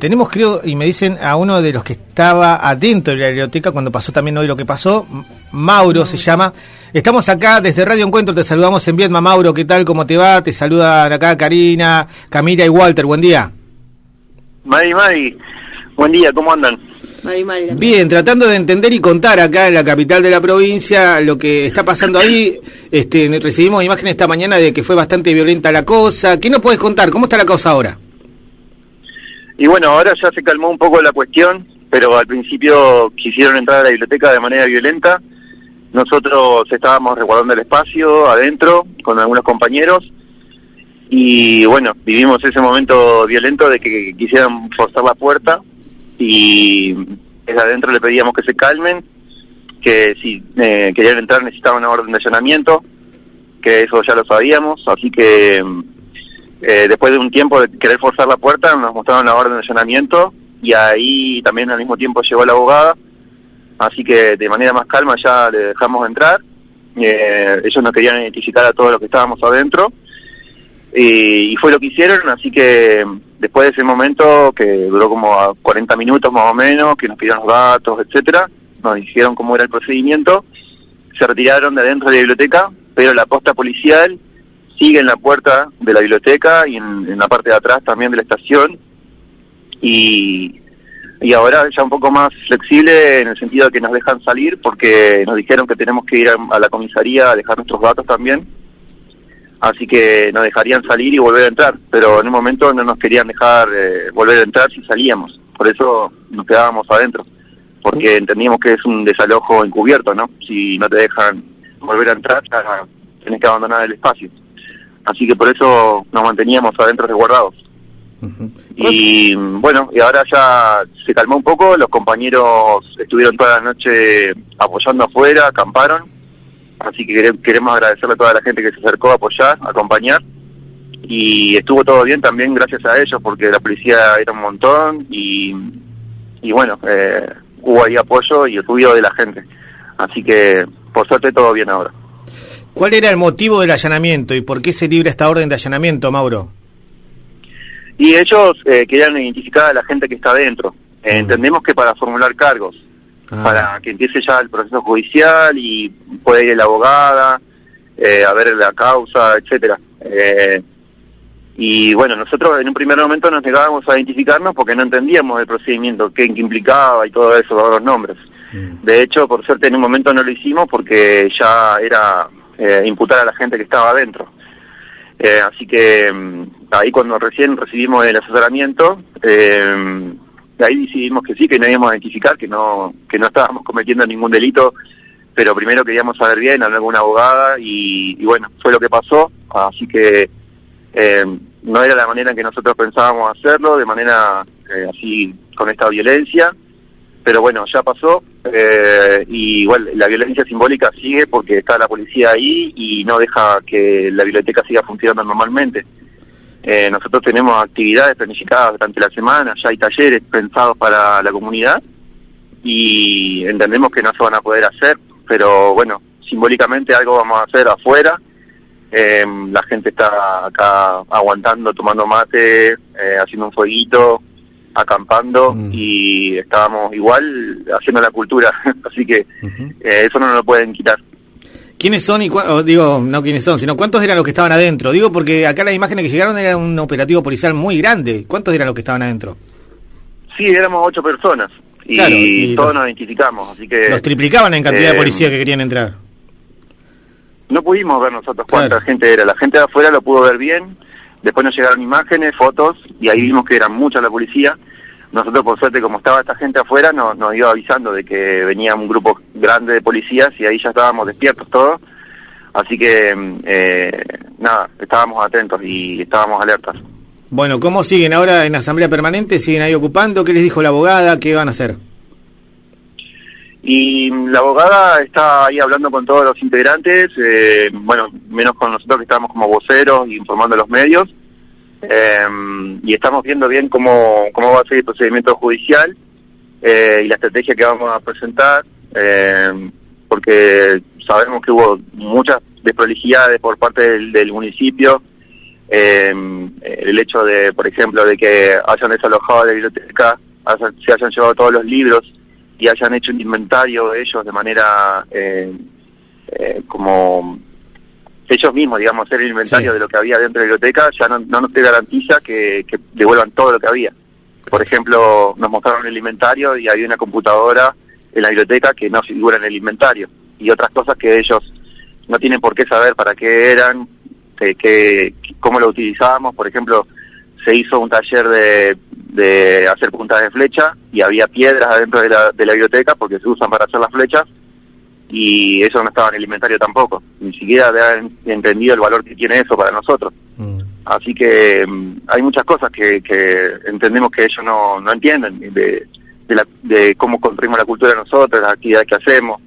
Tenemos, creo, y me dicen a uno de los que estaba adentro de la biblioteca cuando pasó también hoy lo que pasó, Mauro se llama. Estamos acá desde Radio Encuentro, te saludamos en Vietma, Mauro, ¿qué tal? ¿Cómo te va? Te saludan acá Karina, Camila y Walter, buen día. Mari, Mari, buen día, ¿cómo andan? Mari, Mari, Bien, tratando de entender y contar acá en la capital de la provincia lo que está pasando ahí. Este, recibimos imágenes esta mañana de que fue bastante violenta la cosa. ¿Qué nos puedes contar? ¿Cómo está la cosa ahora? Y bueno, ahora ya se calmó un poco la cuestión, pero al principio quisieron entrar a la biblioteca de manera violenta. Nosotros estábamos resguardando el espacio adentro con algunos compañeros y bueno, vivimos ese momento violento de que quisieran forzar la puerta y desde adentro le pedíamos que se calmen, que si eh, querían entrar necesitaban una orden de allanamiento, que eso ya lo sabíamos, así que eh, después de un tiempo de querer forzar la puerta, nos mostraron la orden de allanamiento y ahí también al mismo tiempo llegó la abogada, así que de manera más calma ya le dejamos entrar. Eh, ellos no querían identificar a todos los que estábamos adentro y, y fue lo que hicieron, así que después de ese momento, que duró como 40 minutos más o menos, que nos pidieron los datos, etcétera, nos dijeron cómo era el procedimiento, se retiraron de adentro de la biblioteca, pero la posta policial sigue en la puerta de la biblioteca y en, la parte de atrás también de la estación. Y, y ahora ya un poco más flexible en el sentido de que nos dejan salir porque nos dijeron que tenemos que ir a, la comisaría a dejar nuestros datos también. Así que nos dejarían salir y volver a entrar, pero en un momento no nos querían dejar eh, volver a entrar si salíamos. Por eso nos quedábamos adentro, porque entendíamos que es un desalojo encubierto, ¿no? Si no te dejan volver a entrar, ya tenés que abandonar el espacio. Así que por eso nos manteníamos adentro resguardados. Y bueno, y ahora ya se calmó un poco, los compañeros estuvieron toda la noche apoyando afuera, acamparon, así que quere- queremos agradecerle a toda la gente que se acercó a apoyar, a acompañar, y estuvo todo bien también gracias a ellos, porque la policía era un montón, y, y bueno, eh, hubo ahí apoyo y el ruido de la gente, así que por suerte todo bien ahora. ¿Cuál era el motivo del allanamiento y por qué se libra esta orden de allanamiento, Mauro? Y ellos eh, querían identificar a la gente que está adentro. Eh, Mm. Entendemos que para formular cargos, Ah. para que empiece ya el proceso judicial y pueda ir la abogada, eh, a ver la causa, etcétera. Eh, y bueno, nosotros en un primer momento nos negábamos a identificarnos porque no entendíamos el procedimiento, qué, qué implicaba y todo eso, todos los nombres. Mm. De hecho, por suerte en un momento no lo hicimos porque ya era eh, imputar a la gente que estaba adentro. Eh, así que mm, ahí cuando recién recibimos el asesoramiento, eh, ahí decidimos que sí, que no íbamos a identificar, que no, que no estábamos cometiendo ningún delito, pero primero queríamos saber bien, hablar con una abogada y, y bueno, fue lo que pasó, así que eh, no era la manera en que nosotros pensábamos hacerlo, de manera eh, así con esta violencia, pero bueno, ya pasó eh, y igual la violencia simbólica sigue porque está la policía ahí y no deja que la biblioteca siga funcionando normalmente. Eh, nosotros tenemos actividades planificadas durante la semana, ya hay talleres pensados para la comunidad y entendemos que no se van a poder hacer, pero bueno, simbólicamente algo vamos a hacer afuera. Eh, la gente está acá aguantando, tomando mate, eh, haciendo un fueguito, acampando Mm. y estábamos igual haciendo la cultura, así que eh, eso no nos lo pueden quitar. ¿Quiénes son y o digo, no quiénes son, sino cuántos eran los que estaban adentro? Digo porque acá las imágenes que llegaron era un operativo policial muy grande. ¿Cuántos eran los que estaban adentro? Sí, éramos ocho personas y, Claro, y todos los- nos identificamos, así que Los triplicaban en cantidad de eh, policía que querían entrar. no pudimos ver nosotros cuánta Claro. gente era. La gente de afuera lo pudo ver bien, después nos llegaron imágenes, fotos y ahí vimos que eran mucha la policía. Nosotros por suerte como estaba esta gente afuera nos, nos iba avisando de que venía un grupo grande de policías y ahí ya estábamos despiertos todos. Así que mm, eh, nada, estábamos atentos y estábamos alertas. Bueno, ¿cómo siguen ahora en asamblea permanente? ¿Siguen ahí ocupando? ¿Qué les dijo la abogada? ¿Qué van a hacer? Y la abogada está ahí hablando con todos los integrantes, eh, bueno, menos con nosotros que estamos como voceros informando a los medios. Eh, y estamos viendo bien cómo, cómo va a ser el procedimiento judicial eh, y la estrategia que vamos a presentar, eh, porque sabemos que hubo muchas desprolijidades por parte del, del municipio eh, el hecho de, por ejemplo, de que hayan desalojado la biblioteca, se hayan llevado todos los libros y hayan hecho un inventario de ellos de manera eh, eh, como ellos mismos, digamos, hacer el inventario de lo que había dentro de la biblioteca, ya no, no nos te garantiza que, devuelvan todo lo que había. Por ejemplo, nos mostraron el inventario y había una computadora en la biblioteca que no figura en el inventario y otras cosas que ellos no tienen por qué saber para qué eran, que, cómo lo utilizábamos. Por ejemplo, se hizo un taller de, de hacer puntas de flecha y había piedras adentro de la, de la biblioteca porque se usan para hacer las flechas y eso no estaba en el inventario tampoco, ni siquiera habían entendido el valor que tiene eso para nosotros. Mm. Así que mm, hay muchas cosas que, que entendemos que ellos no, no entienden de, de, la, de cómo construimos la cultura nosotros, las actividades que hacemos.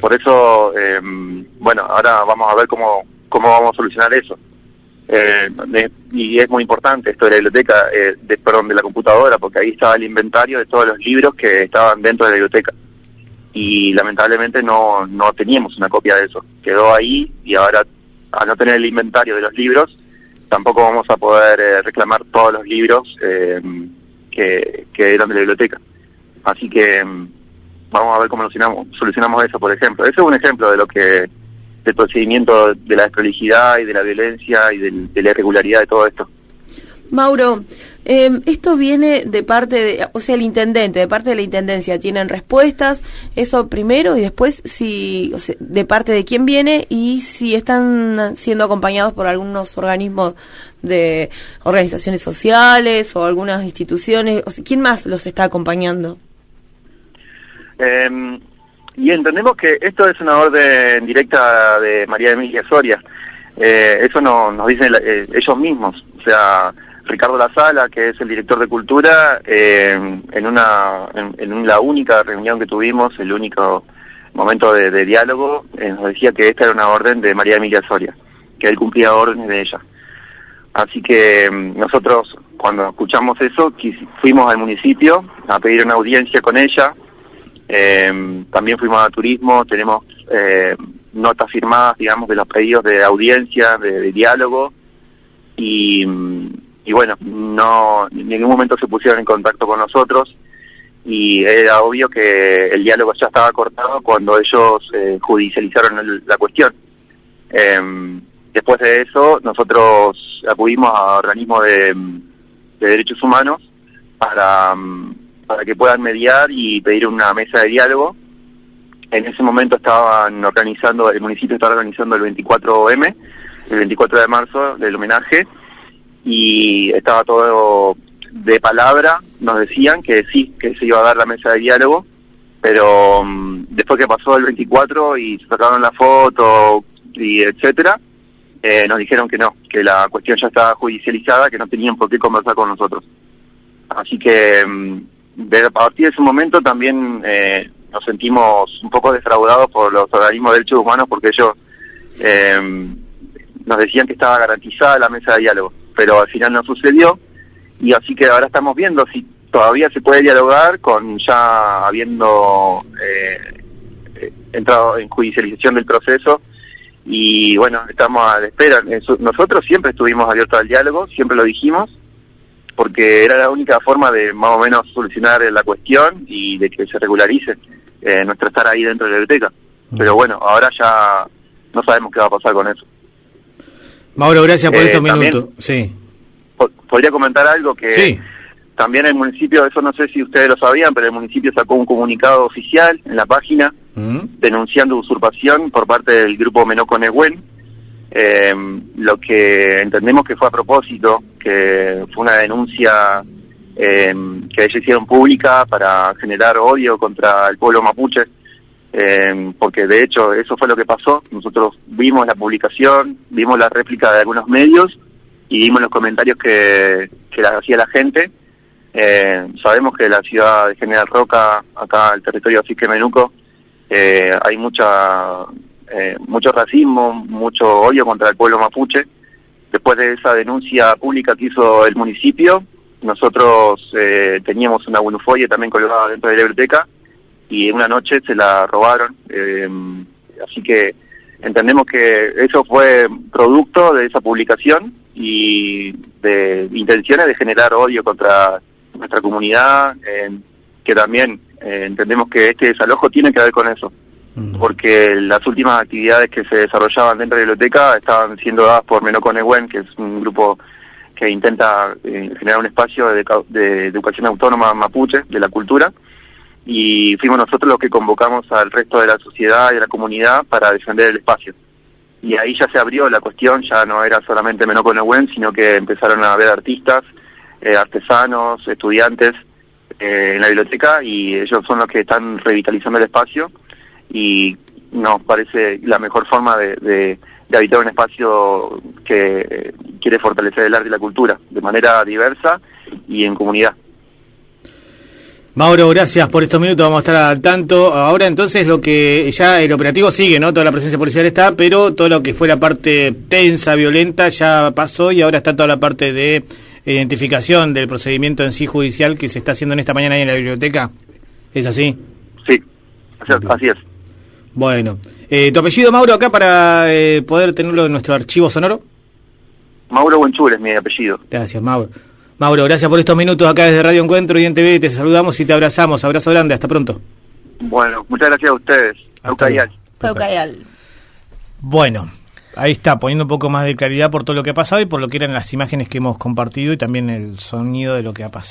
Por eso, eh, bueno, ahora vamos a ver cómo, cómo vamos a solucionar eso. Eh, y es muy importante esto de la biblioteca, eh, de, perdón, de la computadora, porque ahí estaba el inventario de todos los libros que estaban dentro de la biblioteca. Y lamentablemente no, no teníamos una copia de eso. Quedó ahí y ahora, al no tener el inventario de los libros, tampoco vamos a poder eh, reclamar todos los libros eh, que, que eran de la biblioteca. Así que mm, vamos a ver cómo solucionamos, solucionamos eso, por ejemplo. Ese es un ejemplo de lo que del procedimiento de la desprolijidad y de la violencia y de la irregularidad de todo esto. Mauro, eh, esto viene de parte de, o sea, el intendente, de parte de la intendencia, ¿tienen respuestas? Eso primero y después si, de parte de quién viene y si están siendo acompañados por algunos organismos de organizaciones sociales o algunas instituciones, o ¿quién más los está acompañando? Eh, y entendemos que esto es una orden directa de María Emilia Soria. Eh, eso no, nos dicen eh, ellos mismos. O sea, Ricardo La Sala, que es el director de Cultura, eh, en, una, en, la única reunión que tuvimos, el único momento de, diálogo, nos decía que esta era una orden de María Emilia Soria, que él cumplía órdenes de ella. Así que mm, nosotros, cuando escuchamos eso, fuimos al municipio a pedir una audiencia con ella, eh, también fuimos a turismo, tenemos eh, notas firmadas, digamos, de los pedidos de audiencia, de, diálogo, y, bueno, no en ningún momento se pusieron en contacto con nosotros, y era obvio que el diálogo ya estaba cortado cuando ellos eh, judicializaron la cuestión. Em, después de eso, nosotros acudimos a organismos de, de derechos humanos para para que puedan mediar y pedir una mesa de diálogo. En ese momento estaban organizando, el municipio estaba organizando el 24M, el 24 de marzo, del homenaje, y estaba todo de palabra, nos decían que sí, que se iba a dar la mesa de diálogo, pero mm, después que pasó el 24 y se sacaron la foto y etcétera, eh, nos dijeron que no, que la cuestión ya estaba judicializada, que no tenían por qué conversar con nosotros. Así que mm, a partir de ese momento también eh, nos sentimos un poco defraudados por los organismos de derechos humanos porque ellos eh, nos decían que estaba garantizada la mesa de diálogo, pero al final no sucedió. Y así que ahora estamos viendo si todavía se puede dialogar con ya habiendo eh, entrado en judicialización del proceso. Y bueno, estamos a la espera. Nosotros siempre estuvimos abiertos al diálogo, siempre lo dijimos porque era la única forma de más o menos solucionar la cuestión y de que se regularice eh, nuestro estar ahí dentro de la biblioteca. Mm. Pero bueno, ahora ya no sabemos qué va a pasar con eso. Mauro, gracias por eh, estos minutos. Sí. Podría comentar algo que también el municipio, eso no sé si ustedes lo sabían, pero el municipio sacó un comunicado oficial en la página mm. denunciando usurpación por parte del grupo Menoco Negüen eh, lo que entendemos que fue a propósito, que fue una denuncia eh, que ellos hicieron pública para generar odio contra el pueblo mapuche, eh, porque de hecho eso fue lo que pasó. Nosotros vimos la publicación, vimos la réplica de algunos medios y vimos los comentarios que, que hacía la gente. Eh, sabemos que la ciudad de General Roca, acá el territorio de Menuco, eh, hay mucha eh, mucho racismo, mucho odio contra el pueblo mapuche. Después de esa denuncia pública que hizo el municipio, nosotros eh, teníamos una bunufoye también colgada dentro de la biblioteca y una noche se la robaron. Eh, así que entendemos que eso fue producto de esa publicación y de intenciones de generar odio contra nuestra comunidad, eh, que también eh, entendemos que este desalojo tiene que ver con eso, porque las últimas actividades que se desarrollaban dentro de la biblioteca estaban siendo dadas por Menocone que es un grupo que intenta eh, generar un espacio de, de, educación autónoma mapuche, de la cultura, y fuimos nosotros los que convocamos al resto de la sociedad y de la comunidad para defender el espacio. Y ahí ya se abrió la cuestión, ya no era solamente Menocone sino que empezaron a haber artistas, eh, artesanos, estudiantes eh, en la biblioteca y ellos son los que están revitalizando el espacio y nos parece la mejor forma de, de, habitar un espacio que quiere fortalecer el arte y la cultura de manera diversa y en comunidad. Mauro, gracias por estos minutos, vamos a estar al tanto. Ahora entonces lo que ya el operativo sigue, ¿no? Toda la presencia policial está, pero todo lo que fue la parte tensa, violenta, ya pasó y ahora está toda la parte de identificación del procedimiento en sí judicial que se está haciendo en esta mañana ahí en la biblioteca. ¿Es así? Sí, así es. Bueno, eh, ¿tu apellido, Mauro, acá para eh, poder tenerlo en nuestro archivo sonoro? Mauro Buenchur es mi apellido. Gracias, Mauro. Mauro, gracias por estos minutos acá desde Radio Encuentro y en TV. Te saludamos y te abrazamos. Abrazo grande, hasta pronto. Bueno, muchas gracias a ustedes. Paucayal. Bueno, ahí está, poniendo un poco más de claridad por todo lo que ha pasado y por lo que eran las imágenes que hemos compartido y también el sonido de lo que ha pasado.